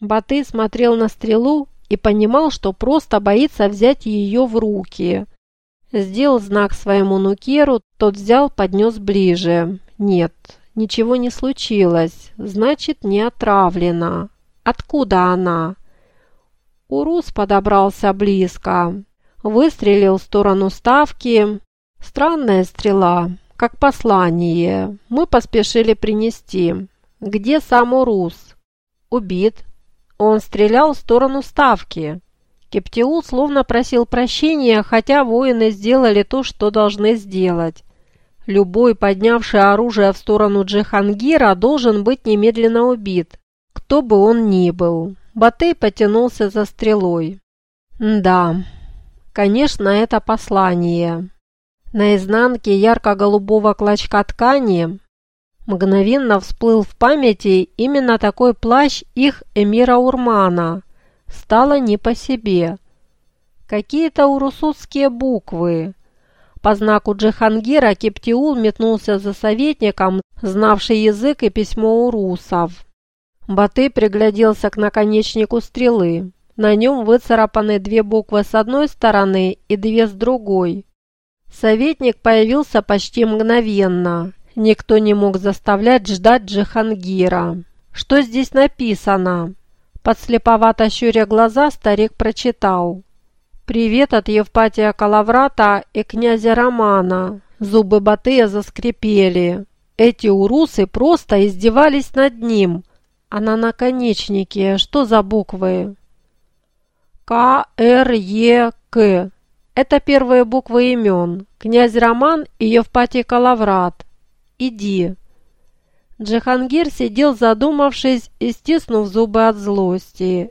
Баты смотрел на стрелу и понимал, что просто боится взять ее в руки. Сделал знак своему нукеру, тот взял, поднес ближе. Нет, ничего не случилось, значит, не отравлена. Откуда она? Урус подобрался близко. Выстрелил в сторону ставки. Странная стрела, как послание. Мы поспешили принести. Где сам Урус? Убит. Он стрелял в сторону ставки. Кептиул словно просил прощения, хотя воины сделали то, что должны сделать. Любой, поднявший оружие в сторону Джихангира, должен быть немедленно убит, кто бы он ни был. Батей потянулся за стрелой. Да, конечно, это послание. На изнанке ярко-голубого клочка ткани мгновенно всплыл в памяти именно такой плащ их эмира Урмана – стало не по себе. Какие-то урусутские буквы. По знаку Джихангира Кептиул метнулся за советником, знавший язык и письмо урусов. Баты пригляделся к наконечнику стрелы. На нем выцарапаны две буквы с одной стороны и две с другой. Советник появился почти мгновенно. Никто не мог заставлять ждать Джихангира. «Что здесь написано?» Подслеповато щуря глаза, старик прочитал. «Привет от Евпатия Калаврата и князя Романа». Зубы Батыя заскрипели. Эти урусы просто издевались над ним. А на наконечнике что за буквы? К, Р, Е, К. Это первые буквы имен. Князь Роман и Евпатий Калаврат. Иди. Джихангир сидел задумавшись и стиснув зубы от злости.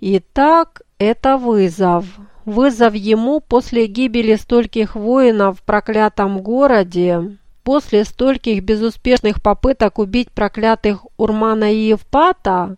Итак, это вызов. Вызов ему после гибели стольких воинов в проклятом городе, после стольких безуспешных попыток убить проклятых Урмана и Евпата?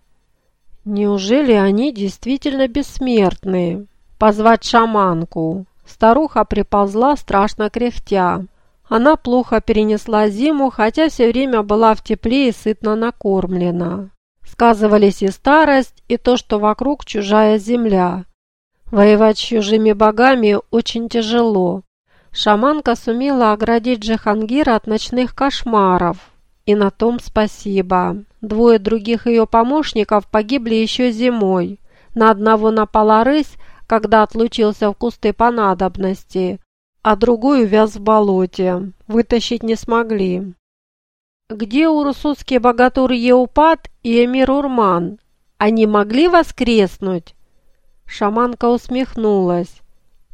Неужели они действительно бессмертны? Позвать шаманку. Старуха приползла, страшно кряхтя. Она плохо перенесла зиму, хотя все время была в тепле и сытно накормлена. Сказывались и старость, и то, что вокруг чужая земля. Воевать с чужими богами очень тяжело. Шаманка сумела оградить Джихангира от ночных кошмаров. И на том спасибо. Двое других ее помощников погибли еще зимой. На одного напала рысь, когда отлучился в кусты по надобности а другой увяз в болоте. Вытащить не смогли. Где урусутские богатур Еупат и Эмир Урман? Они могли воскреснуть? Шаманка усмехнулась.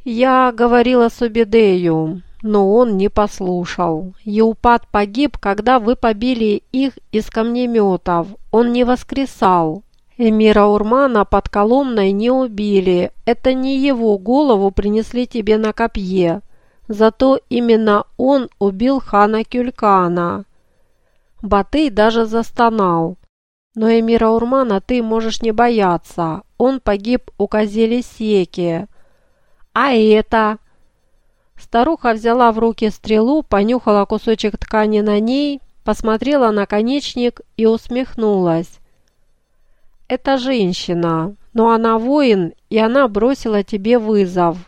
Я говорила с Убедею, но он не послушал. Еупат погиб, когда вы побили их из камнеметов. Он не воскресал. Эмира Урмана под Коломной не убили. Это не его голову принесли тебе на копье. Зато именно он убил хана Кюлькана. Батый даже застонал. Но Эмира Урмана ты можешь не бояться. Он погиб у козели Секи. А это... Старуха взяла в руки стрелу, понюхала кусочек ткани на ней, посмотрела на конечник и усмехнулась. «Это женщина, но она воин, и она бросила тебе вызов.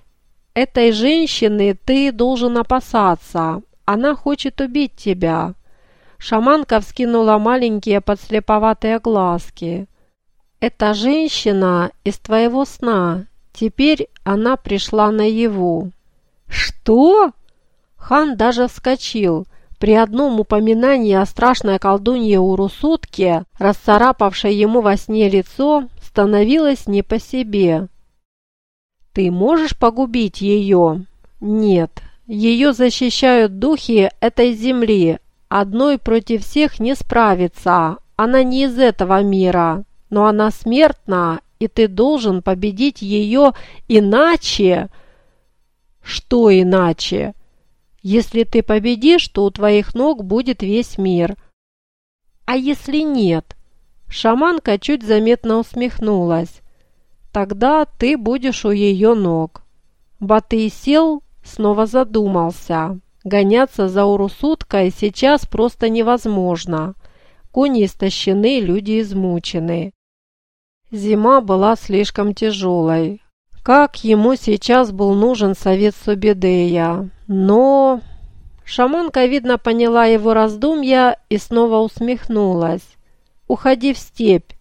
Этой женщины ты должен опасаться. Она хочет убить тебя». Шаманка вскинула маленькие подслеповатые глазки. «Эта женщина из твоего сна. Теперь она пришла наяву». «Что?» Хан даже вскочил. При одном упоминании о страшной колдунье Урусутке, расцарапавшей ему во сне лицо, становилось не по себе. Ты можешь погубить ее? Нет. Ее защищают духи этой земли. Одной против всех не справится. Она не из этого мира. Но она смертна, и ты должен победить ее иначе... Что иначе? Если ты победишь, то у твоих ног будет весь мир. А если нет? Шаманка чуть заметно усмехнулась. Тогда ты будешь у ее ног». Батый сел, снова задумался. Гоняться за Урусуткой сейчас просто невозможно. Кони истощены, люди измучены. Зима была слишком тяжелой. Как ему сейчас был нужен совет Субедея. Но... Шаманка, видно, поняла его раздумья и снова усмехнулась. «Уходи в степь.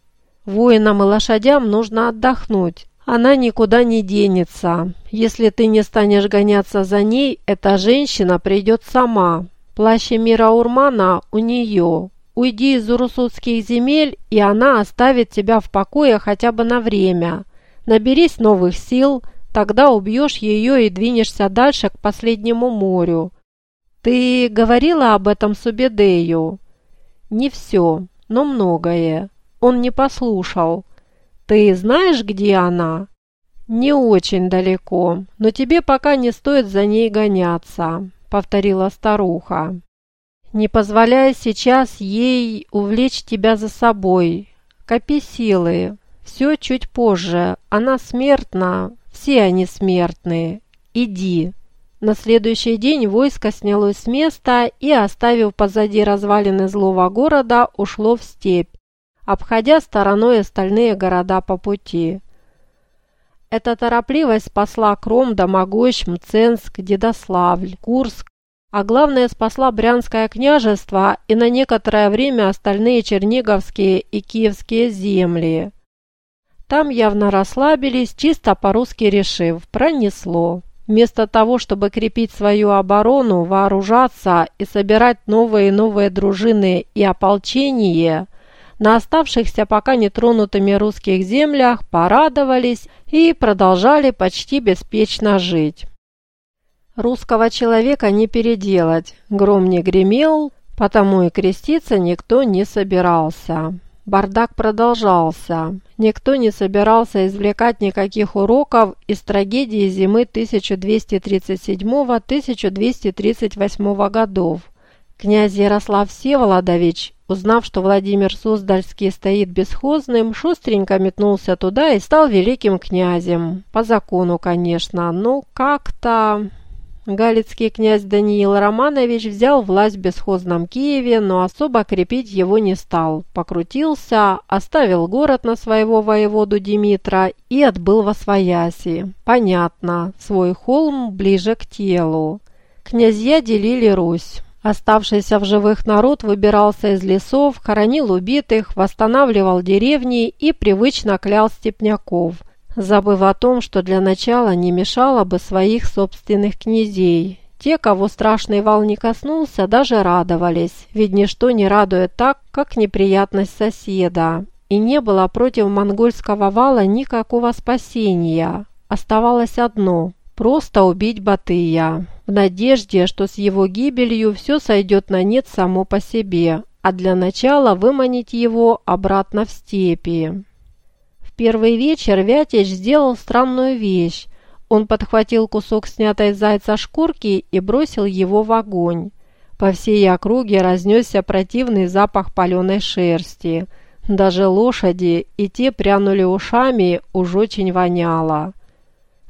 Воинам и лошадям нужно отдохнуть. Она никуда не денется. Если ты не станешь гоняться за ней, эта женщина придет сама. Плащ мира Урмана у нее. Уйди из урусутских земель, и она оставит тебя в покое хотя бы на время. Наберись новых сил, тогда убьешь ее и двинешься дальше к последнему морю. Ты говорила об этом Субедею? Не все, но многое. Он не послушал. Ты знаешь, где она? Не очень далеко, но тебе пока не стоит за ней гоняться, повторила старуха. Не позволяя сейчас ей увлечь тебя за собой. Копи силы. Все чуть позже. Она смертна. Все они смертные. Иди. На следующий день войско снялось с места и, оставив позади развалины злого города, ушло в степь, обходя стороной остальные города по пути. Эта торопливость спасла Кром, Домогощ, Мценск, Дедославль, Курск, а главное спасла Брянское княжество и на некоторое время остальные черниговские и киевские земли. Там явно расслабились, чисто по-русски решив, пронесло. Вместо того, чтобы крепить свою оборону, вооружаться и собирать новые и новые дружины и ополчение, на оставшихся пока нетронутыми русских землях порадовались и продолжали почти беспечно жить. Русского человека не переделать, гром не гремел, потому и креститься никто не собирался. Бардак продолжался. Никто не собирался извлекать никаких уроков из трагедии зимы 1237-1238 годов. Князь Ярослав Всеволодович, узнав, что Владимир Суздальский стоит бесхозным, шустренько метнулся туда и стал великим князем. По закону, конечно, но как-то... Галицкий князь Даниил Романович взял власть в бесхозном Киеве, но особо крепить его не стал. Покрутился, оставил город на своего воеводу Димитра и отбыл во Свояси. Понятно, свой холм ближе к телу. Князья делили Русь. Оставшийся в живых народ выбирался из лесов, хоронил убитых, восстанавливал деревни и привычно клял степняков – забыв о том, что для начала не мешало бы своих собственных князей. Те, кого страшный вал не коснулся, даже радовались, ведь ничто не радует так, как неприятность соседа. И не было против монгольского вала никакого спасения. Оставалось одно – просто убить Батыя, в надежде, что с его гибелью все сойдет на нет само по себе, а для начала выманить его обратно в степи первый вечер Вятич сделал странную вещь. Он подхватил кусок снятой зайца шкурки и бросил его в огонь. По всей округе разнесся противный запах паленой шерсти. Даже лошади и те прянули ушами, уж очень воняло.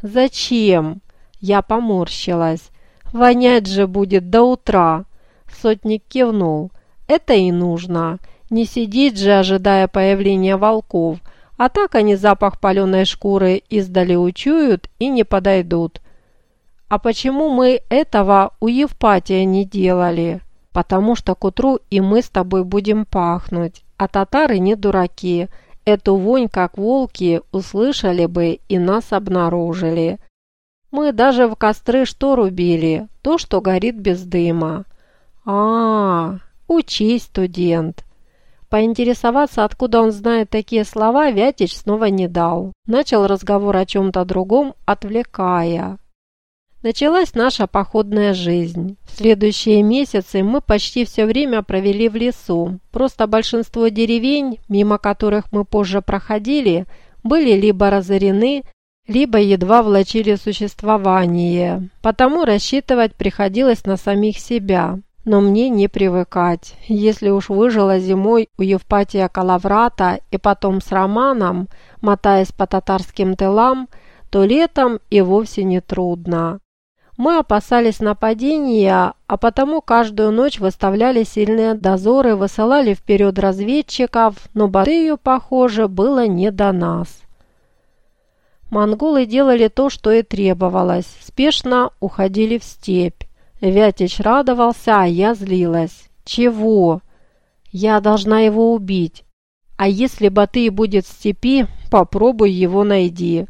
«Зачем?» Я поморщилась. «Вонять же будет до утра!» Сотник кивнул. «Это и нужно. Не сидеть же, ожидая появления волков, а так они запах паленой шкуры издали учуют и не подойдут. А почему мы этого у Евпатия не делали? Потому что к утру и мы с тобой будем пахнуть, а татары не дураки. Эту вонь, как волки, услышали бы и нас обнаружили. Мы даже в костры что рубили? То, что горит без дыма. А, -а, -а учись, студент. Поинтересоваться, откуда он знает такие слова, Вятич снова не дал. Начал разговор о чем-то другом, отвлекая. Началась наша походная жизнь. В следующие месяцы мы почти все время провели в лесу. Просто большинство деревень, мимо которых мы позже проходили, были либо разорены, либо едва влачили существование. Потому рассчитывать приходилось на самих себя но мне не привыкать. Если уж выжила зимой у Евпатия Калаврата и потом с Романом, мотаясь по татарским тылам, то летом и вовсе не трудно. Мы опасались нападения, а потому каждую ночь выставляли сильные дозоры, высылали вперед разведчиков, но Батыю, похоже, было не до нас. Монголы делали то, что и требовалось, спешно уходили в степь. Вятич радовался, а я злилась. Чего? Я должна его убить. А если Батый будет в степи, попробуй его найди.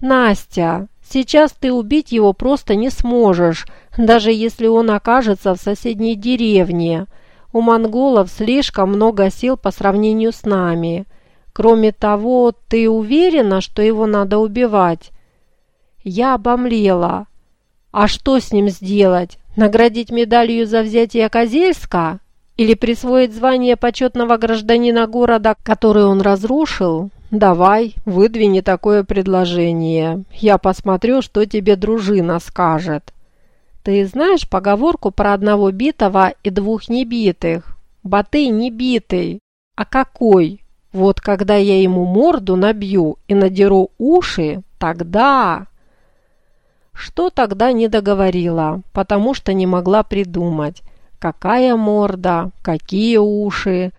Настя, Сейчас ты убить его просто не сможешь, даже если он окажется в соседней деревне. У монголов слишком много сил по сравнению с нами. Кроме того, ты уверена, что его надо убивать?» Я обомлела. «А что с ним сделать? Наградить медалью за взятие Козельска? Или присвоить звание почетного гражданина города, который он разрушил?» «Давай, выдвини такое предложение. Я посмотрю, что тебе дружина скажет». «Ты знаешь поговорку про одного битого и двух небитых? Батый не битый. А какой? Вот когда я ему морду набью и надеру уши, тогда...» Что тогда не договорила, потому что не могла придумать. Какая морда, какие уши,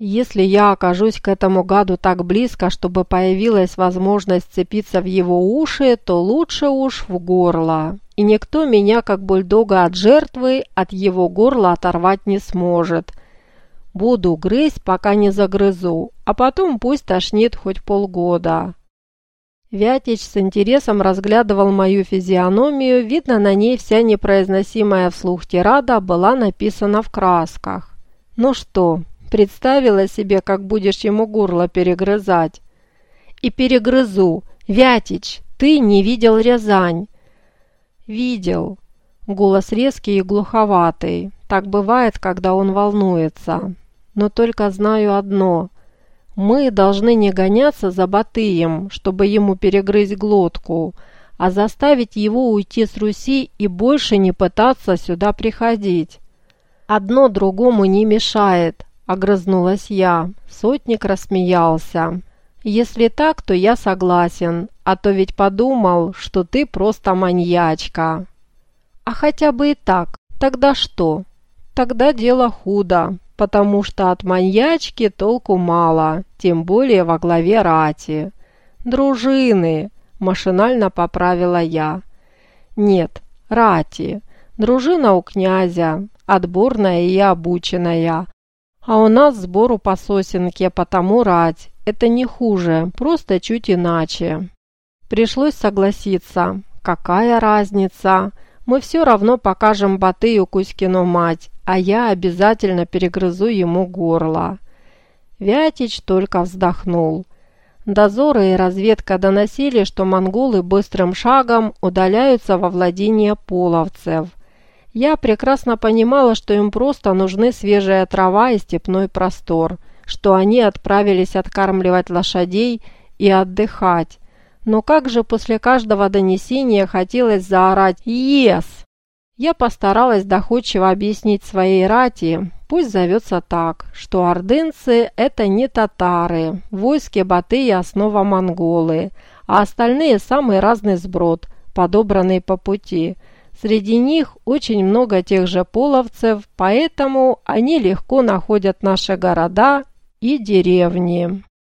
если я окажусь к этому гаду так близко, чтобы появилась возможность цепиться в его уши, то лучше уж в горло. И никто меня, как бульдога от жертвы, от его горла оторвать не сможет. Буду грызть, пока не загрызу, а потом пусть тошнит хоть полгода. Вятич с интересом разглядывал мою физиономию, видно, на ней вся непроизносимая вслух тирада была написана в красках. Ну что, Представила себе, как будешь ему горло перегрызать. И перегрызу. Вятич, ты не видел Рязань. Видел. Голос резкий и глуховатый. Так бывает, когда он волнуется. Но только знаю одно. Мы должны не гоняться за Батыем, чтобы ему перегрызть глотку, а заставить его уйти с Руси и больше не пытаться сюда приходить. Одно другому не мешает, Огрызнулась я. Сотник рассмеялся. «Если так, то я согласен, а то ведь подумал, что ты просто маньячка». «А хотя бы и так, тогда что?» «Тогда дело худо, потому что от маньячки толку мало, тем более во главе рати». «Дружины!» – машинально поправила я. «Нет, рати. Дружина у князя, отборная и обученная, а у нас сбору по сосенке, потому рать. Это не хуже, просто чуть иначе. Пришлось согласиться. Какая разница? Мы все равно покажем Батыю Кузькину мать, а я обязательно перегрызу ему горло. Вятич только вздохнул. Дозоры и разведка доносили, что монголы быстрым шагом удаляются во владение половцев. Я прекрасно понимала, что им просто нужны свежая трава и степной простор, что они отправились откармливать лошадей и отдыхать. Но как же после каждого донесения хотелось заорать «Ес!». Я постаралась доходчиво объяснить своей рати, пусть зовется так, что ордынцы – это не татары, в войске Батыя основа монголы, а остальные – самый разный сброд, подобранный по пути – Среди них очень много тех же половцев, поэтому они легко находят наши города и деревни.